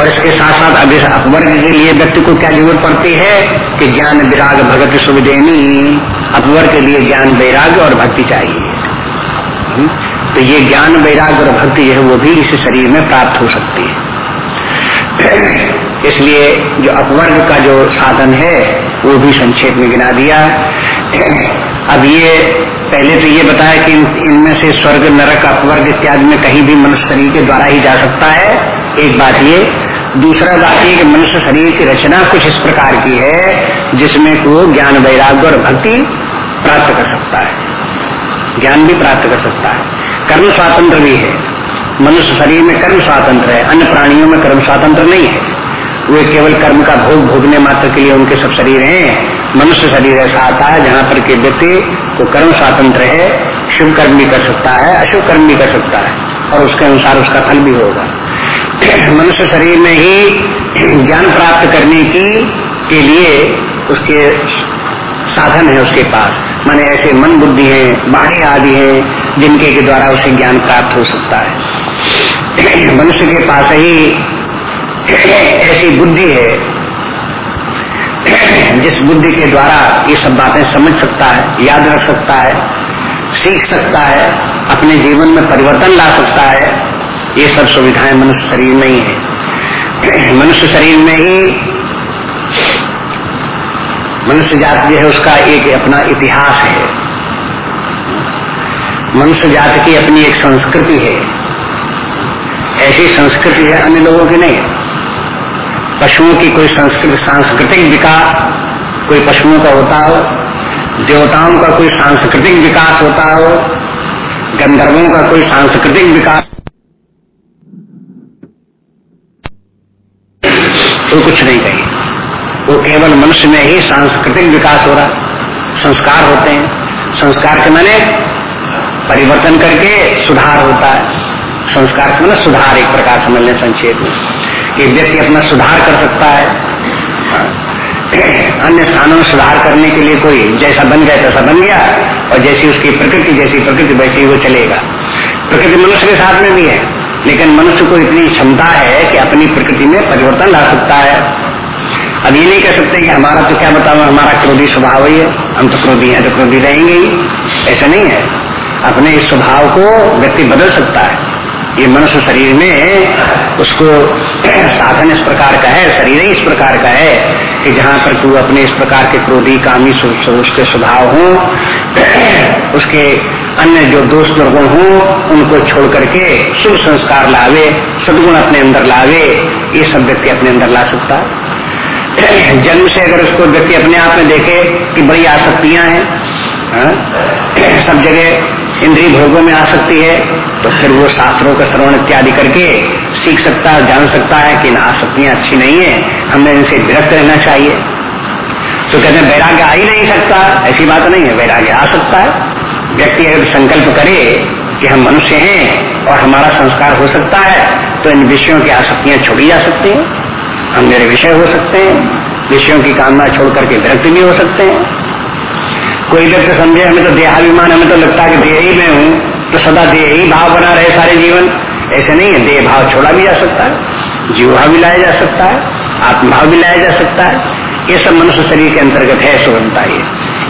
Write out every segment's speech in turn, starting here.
और इसके साथ साथ अब इस अपवर्ग के लिए व्यक्ति को क्या ज़रूरत पड़ती है? कि ज्ञान विराग भगत सुविधेनी अपवर्ग के लिए ज्ञान वैराग्य और भक्ति चाहिए। हम्म? तो ये ज्ञान वैराग और भक्ति है, वो भी इस शरीर में प्राप्त हो सकती है। इसलिए जो अपवर्ग का जो साधन है, वो भी संक्षेप में गिना दिया। अब ये पहले तो ये बताया कि इनमें से स्वर्ग, नरक, अपवर्ग इत्यादि में कहीं भी मनुष्य शरीर के द्वारा ही जा सकता है। एक बात ये दूसरा बात ये कि मनुष्य शरीर की रचना कुछ इस प्रकार की है, जिसमें वो ज्ञान वैराग्य और भक्ति प्राप्त कर सकता है। ज्ञान भी प्राप्त कर सकता है। कर्म स्वातंत्र भी है। मनुष्य शरीर में कर्म स्वातंत्र है, अन्य प्राणियों में कर्म स्वातंत्र नहीं है। वे केवल कर्म का भोग भोगने मात्र के लिए उनके सब शरीर हैं। मनुष्य शरीर ऐसा आता है, जहाँ पर के व्यक्ति को कर्म स्वातंत्र है, शुभ कर्म भी कर सकता है, अशुभ कर्म भी कर सकता है, और उसके अनुसार उसका फल भी होगा। मनुष्य शरीर में ही ज्ञान प्राप्त करने की, के लिए उसके साधन है उसके पास। माने ऐसे मन बुद्धि है बाणी आदि है, जिनके के द्वारा उसे ज्ञान प्राप्त हो सकता है। मनुष्य के पास ही ऐसी बुद्धि है, जिस बुद्धि के द्वारा ये सब बातें समझ सकता है, याद रख सकता है, सीख सकता है, अपने जीवन में परिवर्तन ला सकता है ये सब सुविधाएँ मनुष्य शरीर में ही है। मनुष्य शरीर में ही मनुष्य जाति जो है, उसका एक अपना इतिहास है। मनुष्य जाति की अपनी एक संस्कृति है। ऐसी संस्कृति है अन्य लोगों की नहीं। पशुओं की कोई संस्कृत, सांस्कृतिक विकास, कोई पशुओं का होता हो, देवताओं का कोई सांस्कृतिक विकास होता हो, गंधर्वों का कोई सांस्कृतिक विकास तो कुछ नहीं कही। वो केवल मनुष्य में ही सांस्कृतिक विकास हो रहा, संस्कार होते हैं। संस्कार के मैंने परिवर्तन करके सुधार होता है। संस्कार के मैंने सुधार एक प्रकार समझ लें संक्षेप में कि व्यक्ति अपना सुधार कर सकता है। अन्य स्थानों में सुधार करने के लिए कोई जैसा बन गया, तैसा बन गया, और जैसी उसकी प्रकृति, जैसी प्रकृति, वैसी वो चलेगा। प्रकृति मनुष्य के साथ में भी है। लेकिन मनुष्य को इतनी क्षमता है कि अपनी प्रकृति में परिवर्तन ला सकता है। अब ये नहीं कह सकते कि हमारा तो क्या बताओ हमारा क्रोधी स्वभाव ही है। हम तो क्रोधी हैं तो क्रोधी रहेंगे ही। ऐसा नहीं है। अपने इस स्वभाव को व्यक्ति बदल सकता है। ये मनुष्य शरीर में उसको साधन इस प्रकार का है, शरीर ही इस प्रकार का है। कि जहाँ पर तू अपने इस प्रकार के क्रोधी कामी उसके स्वभाव हो उसके अन्य जो दोष दुर्गुण हो उनको छोड़ करके शुभ संस्कार लावे सदगुण अपने अंदर लावे ये सब व्यक्ति अपने अंदर ला सकता जन्म से अगर उसको व्यक्ति अपने आप में देखे कि बड़ी आसक्तियाँ हैं हाँ, सब जगह इंद्रिय भोगों में आ सकती है तो फिर वो शास्त्रों का श्रवण इत्यादि करके सीख सकता है, जान सकता है कि इन आसक्तियाँ अच्छी नहीं है, हमें इनसे विरक्त रहना चाहिए। तो कहते हैं, वैराग्य आ ही नहीं सकता, ऐसी बात नहीं है, वैराग्य आ सकता है। व्यक्ति अगर संकल्प करे कि हम मनुष्य हैं और हमारा संस्कार हो सकता है तो इन विषयों की आसक्तियाँ छोड़ी जा सकती हैं। हम मेरे विषय हो सकते हैं, विषयों की कामना छोड़ करके विरक्त भी हो सकते हैं। कोई व्यक्ति समझे, हमें तो देहाभिमान, हमें तो लगता है कि देह ही में हूँ तो सदा देह ही भाव बना रहे सारे जीवन। ऐसे नहीं है। देह भाव छोड़ा भी जा सकता है, जीवा भी लाया जा सकता है आत्मभाव भी लाया जा सकता है। ये सब मनुष्य शरीर के अंतर्गत है सुगमता ये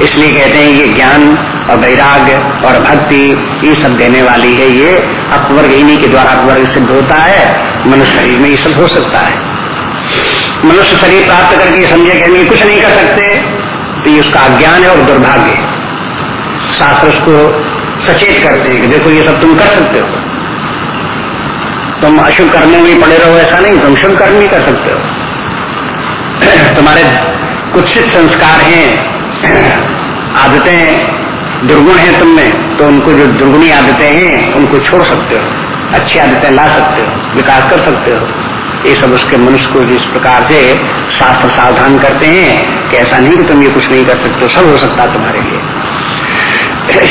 इसलिए कहते हैं ये ज्ञान और वैराग्य और भक्ति, ये सब देने वाली है। ये अपवर्ग इन्हीं के द्वारा अपवर्ग सिद्ध होता है। मनुष्य शरीर में ये सब हो सकता है। मनुष्य शरीर प्राप्त करके समझे कि हम कुछ नहीं कर सकते तो ये उसका अज्ञान है और दुर्भाग्य शास्त्र उसको सचेत करते हैं कि देखो ये सब तुम कर सकते हो। तुम अशुभ कर्मों में पड़े रहो, ऐसा नहीं, तुम शुभ कर्म भी कर सकते हो। तुम्हारे कुत्सित संस्कार हैं, आदतें दुर्गुण हैं तुम में तो उनको जो दुर्गुणी आदतें हैं, उनको छोड़ सकते हो, अच्छी आदतें ला सकते हो, विकास कर सकते हो। ये सब उसके मनुष्य को जिस प्रकार से शास्त्र सावधान करते हैं, कि ऐसा नहीं कि तुम ये कुछ नहीं कर सकते सब हो सकता तुम्हारे लिए।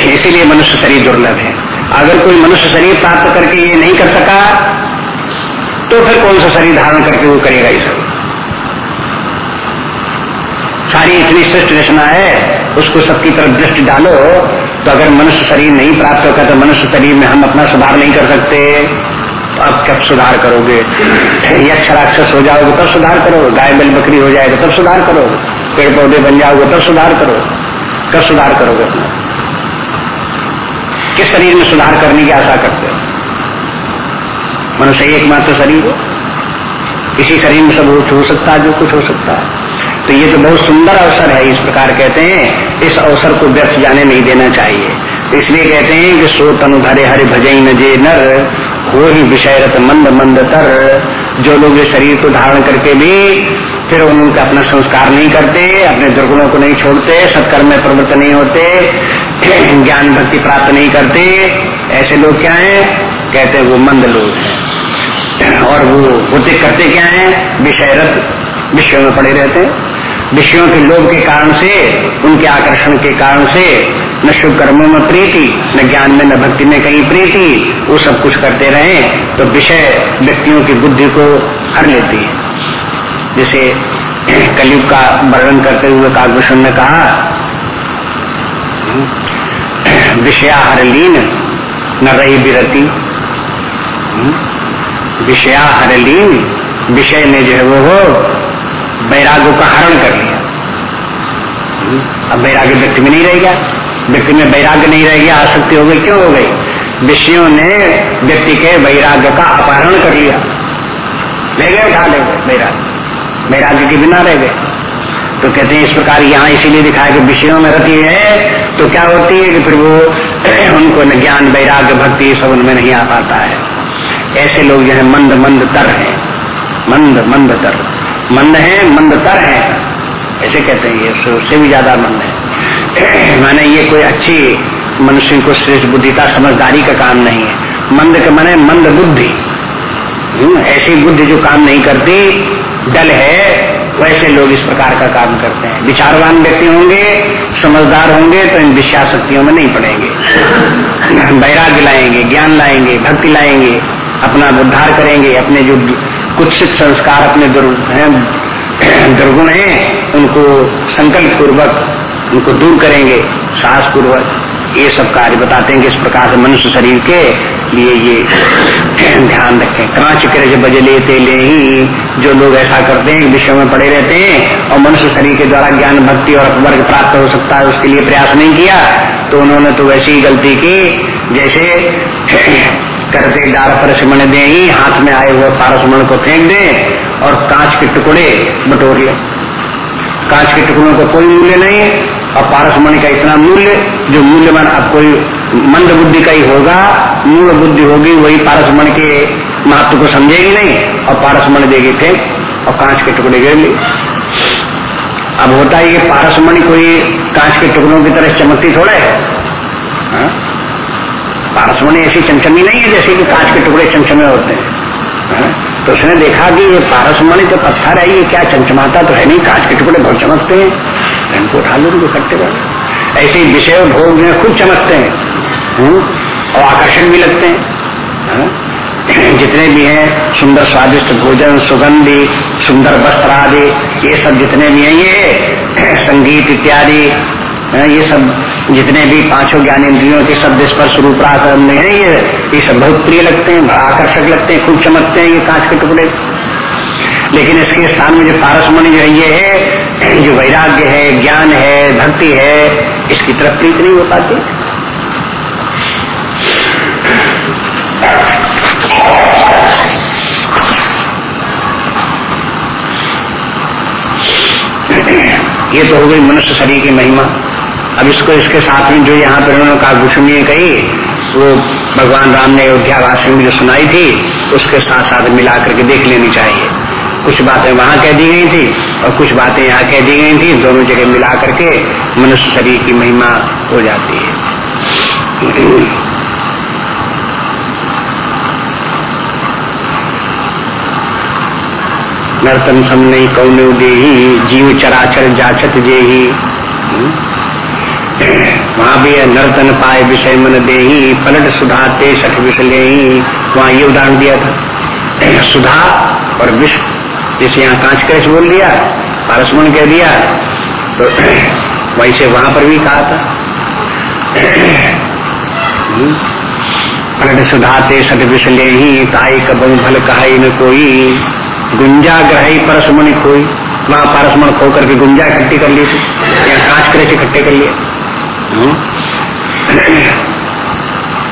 इसीलिए मनुष्य शरीर दुर्लभ है। अगर कोई मनुष्य शरीर प्राप्त करके ये नहीं कर सका तो फिर कौन सा शरीर धारण करके वो करेगा ये सब? सारी इतनी श्रेष्ठ रचना है, उसको सबकी तरफ़ दृष्टि डालो तो अगर मनुष्य शरीर नहीं प्राप्त होगा तो मनुष्य शरीर में हम अपना सुधार नहीं कर सकते। तो अब कब सुधार करोगे? यक्ष राक्षस हो जाओगे, तब सुधार करोगे गाय, बैल, बकरी हो जाएगा, तब सुधार करोगे पेड़ पौधे बन जाओगे, तब सुधार करो। कब सुधार करोगे अपना? किस शरीर में सुधार करने की आशा करते मनुष्य एकमात्र शरीर। इसी शरीर में सब हो सकता है, जो कुछ हो सकता है। तो ये तो बहुत सुंदर अवसर है, इस प्रकार कहते हैं, इस अवसर को व्यर्थ जाने नहीं देना चाहिए। इसलिए कहते हैं कि सो तनु धरे हरि भजई न जे नर, हो ही विषयरत मंद मंद तर। जो लोग ये शरीर को धारण करके भी फिर उनका अपना संस्कार नहीं करते, अपने दुर्गुणों को नहीं छोड़ते, सत्कर्म में प्रवृत्त नहीं होते, ज्ञान भक्ति प्राप्त नहीं करते, ऐसे लोग क्या हैं? कहते हैं, वो मंद लोग हैं। और वो होते करते क्या हैं? विषयरत, विषयों में पड़े रहते हैं। विषयों के लोभ के कारण से, उनके आकर्षण के कारण से, न शुभ कर्मों में प्रीति, न ज्ञान में, न भक्ति में कहीं प्रीति, वो सब कुछ करते रहे तो विषय व्यक्तियों की बुद्धि को हर लेती है। जैसे कलयुग का वर्णन करते हुए काकभूषण ने कहा विषया हर लीन न रही विरति विषया हर लीन विषय ने जो है वो हो, वैराग्य का हरण कर लिया। अब वैराग्य व्यक्ति में नहीं रहेगा। व्यक्ति में वैराग्य नहीं रह गया आसक्ति हो गई, क्यों हो गई? विषयों ने व्यक्ति के वैराग्य का अपहरण कर लिया। ले गए, उठा ले गए वैराग्य। वैराग्य के बिना रह गए। तो कहते हैं, इस प्रकार यहाँ इसीलिए दिखाया कि विषयों में रहती है तो क्या होती है कि फिर वो उनको ज्ञान, वैराग्य, भक्ति सब उनमें नहीं आ पाता है। ऐसे लोग जो है मंद मंद तर है। मंद मंद तर। मंद है मंद तर है। ऐसे कहते हैं ये उससे भी ज़्यादा मंद है। माने ये कोई अच्छी मनुष्य को श्रेष्ठ बुद्धि का समझदारी का काम नहीं है। मंद के माने मंद बुद्धि। हम्म, ऐसी बुद्धि जो काम नहीं करती दल है वैसे लोग इस प्रकार का काम करते हैं। विचारवान व्यक्ति होंगे समझदार होंगे तो इन विश्वास शक्तियों में नहीं पड़ेंगे। वैराग्य लाएँगे ज्ञान लाएँगे भक्ति लाएँगे। अपना उद्धार करेंगे, अपने जो कुत्सित संस्कार अपने दुर्गुण हैं, उनको संकल्प पूर्वक उनको दूर करेंगे साहस पूर्वक ये सब कार्य बताते हैं कि इस प्रकार से मनुष्य शरीर के लिए ये ध्यान रखें। कांच करे बजे लेते ले ही जो लोग ऐसा करते हैं विषयों में पड़े रहते हैं, और मनुष्य शरीर के द्वारा ज्ञान, भक्ति और वर्ग प्राप्त हो सकता है, उसके लिए प्रयास नहीं किया तो उन्होंने तो वैसी ही गलती की, जैसे करते डार पर सिमण दे, ही हाथ में आए हुए पारसमण को फेंक दे और कांच के टुकड़े बटोर ले। कांच के टुकड़ों का कोई मूल्य नहीं और पारसमणि का इतना मूल्य, जो मूल्यवान अब कोई मंद बुद्धि का ही होगा, मूल बुद्धि होगी, वही पारसमण के महत्व को समझेगी नहीं, और पारसमण देगी फेंक और कांच के टुकड़े गिर ले अब होता है ये पारसमणि कोई कांच के टुकड़ों की तरह चमकती थोड़ा, है? हा? पारसमणि ऐसी चमचमी नहीं है जैसे कि कांच के टुकड़े चमचमे होते हैं। तो उसने देखा कि ये पारसमणि तो पत्थर है, ये क्या चमचमाता तो है नहीं, कांच के टुकड़े बहुत चमकते हैं। इनको उठा लो, इनको इकट्ठे कर। ऐसे विषय भोग में खूब चमकते हैं। और आकर्षण भी लगते हैं। जितने भी हैं, सुंदर स्वादिष्ट भोजन, सुगंधी, सुंदर वस्त्र आदि ये सब जितने भी हैं, ये संगीत इत्यादि ये सब जितने भी पाँचों ज्ञान इंद्रियों के शब्द स्पर्श रूप में है, ये ये सब बहुत प्रिय लगते हैं, बड़ा आकर्षक लगते हैं, खूब चमकते हैं ये कांच के टुकड़े। लेकिन इसके स्थान में जो पारसमणि जो है, ये है, जो वैराग्य है, ज्ञान है, भक्ति है, इसकी तरफ़ प्रीत नहीं हो पाती ये तो हो गई मनुष्य शरीर की महिमा। अब इसको इसके साथ में जो यहाँ पर उन्होंने काकभूषणी कही, वो भगवान राम ने अयोध्यावासियों में जो सुनाई थी, उसके साथ साथ मिला करके देख लेनी चाहिए। कुछ बातें वहाँ कह दी गई थी और कुछ बातें यहाँ कह दी गई थी, दोनों जगह मिला करके मनुष्य शरीर की महिमा हो जाती है। नर्तन सम नहीं कौन दे जीव चराचर जाचत जे ही वहाँ भी नर्तन पाए विषय मन दे पलट सुधा ते सठ विषले वहाँ ये उदाहरण दिया था। सुधा और विष, जैसे यहाँ कांच कैश बोल दिया पारसमण कह दिया तो वैसे वहाँ पर भी कहा था। पलट सुधाते सद विषले ही ताई कबू भल कहा न कोई। गुंजा ग्रही परस मुनि कोई वहाँ पारसमण खो करके गुंजा इकट्ठी कर ली थी। या कांच करे इकट्ठे कर हम्म।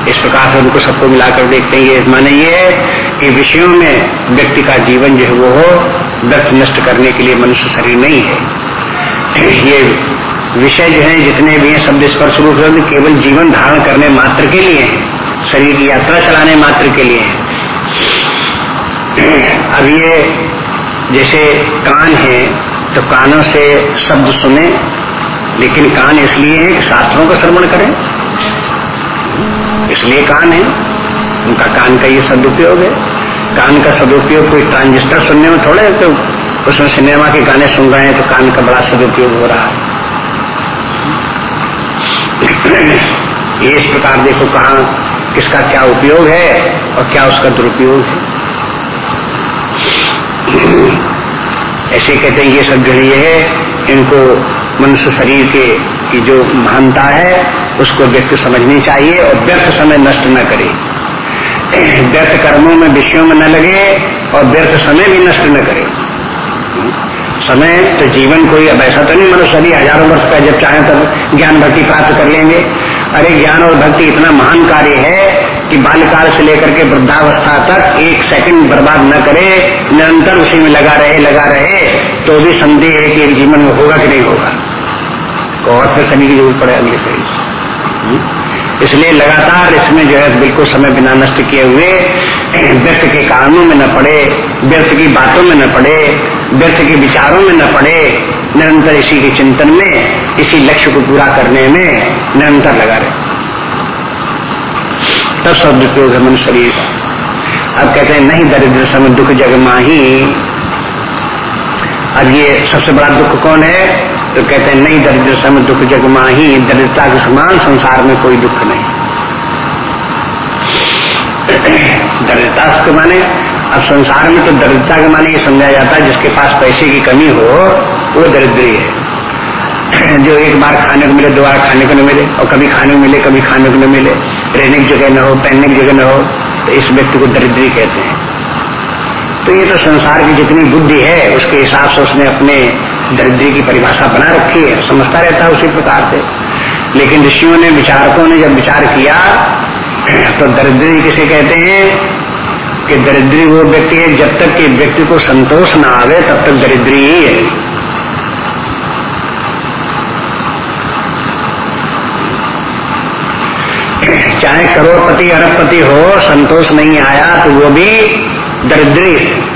इस प्रकार से उनको सबको मिलाकर देखते हैं, ये माने ये कि विषयों में व्यक्ति का जीवन जो है वो व्यर्थ नष्ट करने के लिए मनुष्य शरीर नहीं है। ये विषय जो है, जितने भी हैं, शब्द स्पर्श रूप केवल जीवन धारण करने मात्र के लिए है, शरीर की यात्रा चलाने मात्र के लिए है। अब ये जैसे कान है तो कानों से शब्द सुने लेकिन कान इसलिए है कि शास्त्रों का श्रवण करें। इसलिए कान है। उनका कान का ये सदुपयोग है। कान का सदुपयोग कोई ट्रांजिस्टर सुनने में थोड़े तो उसमें सिनेमा के गाने सुन रहे हैं तो कान का बड़ा सदुपयोग हो रहा है। ये इस प्रकार देखो कहा किसका क्या उपयोग है और क्या उसका दुरुपयोग है। ऐसे कहते हैं, ये सब जो है, इनको मनुष्य शरीर के की जो महानता है, उसको व्यक्ति समझनी चाहिए और व्यर्थ समय नष्ट न करे। व्यर्थ कर्मों में विषयों में न लगे और व्यर्थ समय भी नष्ट न करे। समय तो जीवन कोई, अब ऐसा तो नहीं मनुष्य अभी हज़ारों वर्ष का जब चाहे तब ज्ञान भक्ति प्राप्त कर लेंगे। अरे ज्ञान और भक्ति इतना महान कार्य है कि बाल्यकाल से लेकर के वृद्धावस्था तक एक सेकंड बर्बाद न करे, निरंतर उसी में लगा रहे लगा रहे तो भी संदेह है कि जीवन में होगा कि नहीं होगा। और फिर शनि की ज़रूरत पड़े अगले से इसलिए लगातार इसमें जो है बिल्कुल समय बिना नष्ट किए हुए, व्यर्थ के कारणों में न पड़े, व्यर्थ की बातों में न पड़े, व्यर्थ के विचारों में न पड़े, निरंतर इसी के चिंतन में, इसी लक्ष्य को पूरा करने में निरंतर लगा रहे। तब शब्द उपयोग है मनुष्य शरीर अब कहते हैं, नहीं दरिद्र समय दुख जग माही अब ये सबसे बड़ा दुख कौन है? तो कहते हैं, नहीं, दरिद्र समय दुख जग माही, दरिद्रता के समान संसार में कोई दुख नहीं। दरिद्रता के माने, अब संसार में तो दरिद्रता के माने ये समझा जाता है, जिसके पास पैसे की कमी हो, वो दरिद्री है। जो एक बार खाने को मिले, दो बार खाने को न मिले, और कभी खाने को मिले, कभी खाने को न मिले, रहने की जगह न हो, पहनने की जगह न हो तो इस व्यक्ति को दरिद्री कहते हैं। तो ये तो संसार की जितनी बुद्धि है, उसके हिसाब से उसने अपने दरिद्री की परिभाषा बना रखी है, समझता रहता है उसी प्रकार से। लेकिन ऋषियों ने, विचारकों ने जब विचार किया तो दरिद्री किसे कहते हैं? कि दरिद्री वो व्यक्ति है, जब तक कि व्यक्ति को संतोष ना आवे, तब तक दरिद्री ही है। चाहे करोड़पति, अरबपति हो, संतोष नहीं आया तो वो भी दरिद्री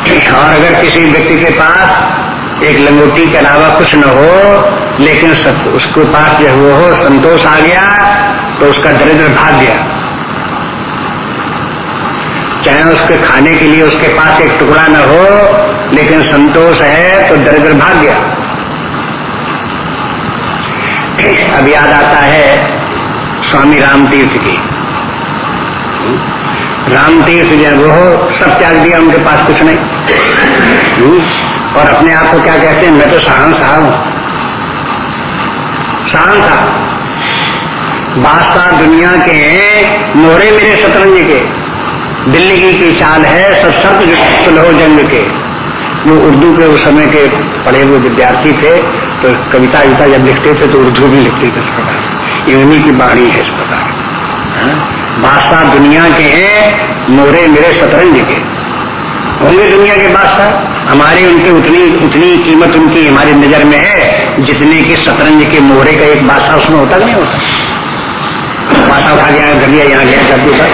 और अगर किसी व्यक्ति के पास एक लंगोटी के अलावा कुछ न हो, लेकिन सब उसके पास जो वो हो, संतोष आ गया तो उसका दरिद्र भाग गया। चाहे उसके खाने के लिए उसके पास एक टुकड़ा न हो, लेकिन संतोष है तो दरिद्र भाग गया। अब याद आता है स्वामी राम तीर्थ की। राम तीर्थ जो वो सब त्याग दिया, उनके पास कुछ नहीं। और अपने आप को क्या कहते हैं? मैं तो सहान साहब हूँ। सहान साहब। बादशाह दुनिया के मोहरे मेरे शतरंज के। दिल्ली की चाल है, सब शब्द सुलहो जंग के। वो उर्दू के उस समय के पढ़े हुए विद्यार्थी थे तो कविता विता जब लिखते थे तो उर्दू भी लिखते थे इस प्रकार। की बाणी है इस प्रकार। हाँ? बादशाह दुनिया के हैं, मोरे मेरे शतरंज के। होंगे दुनिया के बादशाह, हमारे उनकी उतनी उतनी कीमत उनकी हमारी नज़र में है, जितने के शतरंज के मोहरे का एक बादशाह उसमें होता नहीं होता। बादशाह उठा गया कर लिया यहाँ गया कर दिया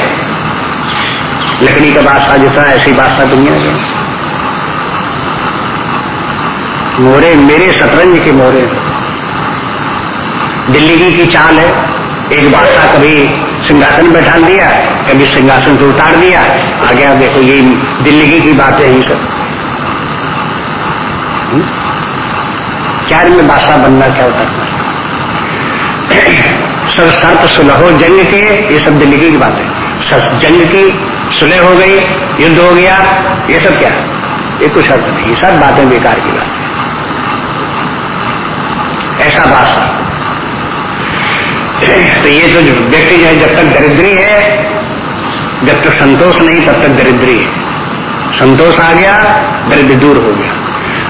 लकड़ी का बादशाह जितना, ऐसी बादशाह दुनिया के। मोरे मेरे शतरंज के मोरे। दिल्ली की चाल है, एक बादशाह कभी सिंहासन बैठा दिया कभी सिंहासन से उतार दिया। आ गया देखो, ये दिल्ली की बातें ही सब। हम्म? क्या इनमें बादशाह बनना, क्या उतरना? सब शर्त सुलहो जंग के, ये सब दिल्ली की बात है। जंग की सुलह हो गई, युद्ध हो गया, ये सब क्या? ये कुछ अर्थ नहीं सब बातें बेकार की बात है। ऐसा बादशाह तो ये तो व्यक्ति जो है जब तक दरिद्री है, जब तक संतोष नहीं, तब तक दरिद्री है। संतोष आ गया, दरिद्र दूर हो गया।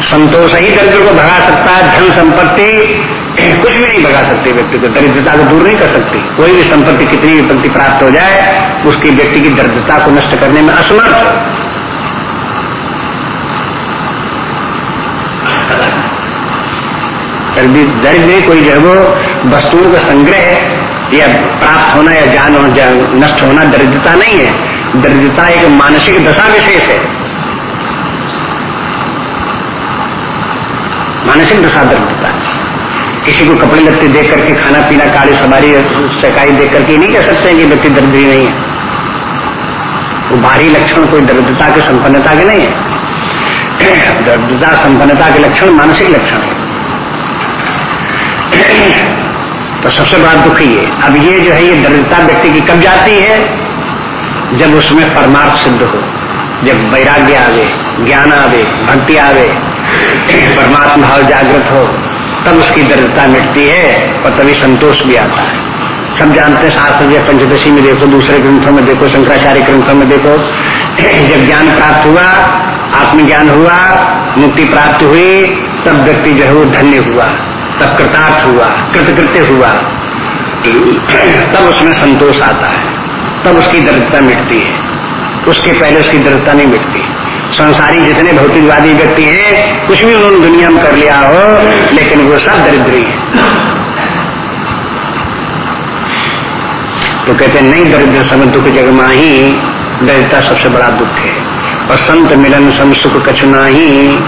संतोष ही दरिद्र को भगा सकता है, धन संपत्ति, कुछ भी नहीं भगा सकती व्यक्ति को। दरिद्रता को दूर नहीं कर सकती। कोई भी संपत्ति, कितनी भी विपत्ति प्राप्त हो जाए, उसकी व्यक्ति की दरिद्रता को नष्ट करने में असमर्थ दरिद्री कोई जो है वो वस्तुओं का संग्रह या प्राप्त होना या जान नष्ट होना दरिद्रता नहीं है। दरिद्रता एक मानसिक दशा विशेष है। मानसिक दशा दरिद्रता। किसी को कपड़े लगते देख करके, खाना पीना, काली सवारी सकाई देख करके नहीं कह सकते कि व्यक्ति दरिद्री नहीं है। वो बाहरी लक्षण कोई दरिद्रता के संपन्नता के नहीं है। दरिद्रता संपन्नता के लक्षण मानसिक लक्षण है। तो सबसे बड़ा दुख ये। अब ये जो है, ये दरिद्रता व्यक्ति की कब जाती है? जब उसमें परमार्थ सिद्ध हो। जब वैराग्य आवे, ज्ञान आवे, भक्ति आवे, परमात्मा भाव जागृत हो, तब उसकी दरिद्रता मिटती है और तभी संतोष भी आता है। सब जानते हैं, शास्त्र पंचदशी में देखो, दूसरे ग्रंथों में देखो, शंकराचार्य ग्रंथों में देखो। जब ज्ञान प्राप्त हुआ, आत्मज्ञान हुआ, मुक्ति प्राप्त हुई, तब व्यक्ति जो है वो धन्य हुआ। तब कृतार्थ हुआ, कृतकृत्य हुआ। तब उसमें संतोष आता है। तब उसकी दरिद्रता मिटती है। उसके पहले उसकी दरिद्रता नहीं मिटती। संसारी जितने भौतिकवादी व्यक्ति हैं, कुछ भी उन्होंने दुनिया में कर लिया हो, लेकिन वो सब दरिद्री है। तो कहते हैं, नहीं दरिद्र समय दुख जगमा ही दरिद्रता सबसे बड़ा दुख है। और संत मिलन सम सुख कछुना ही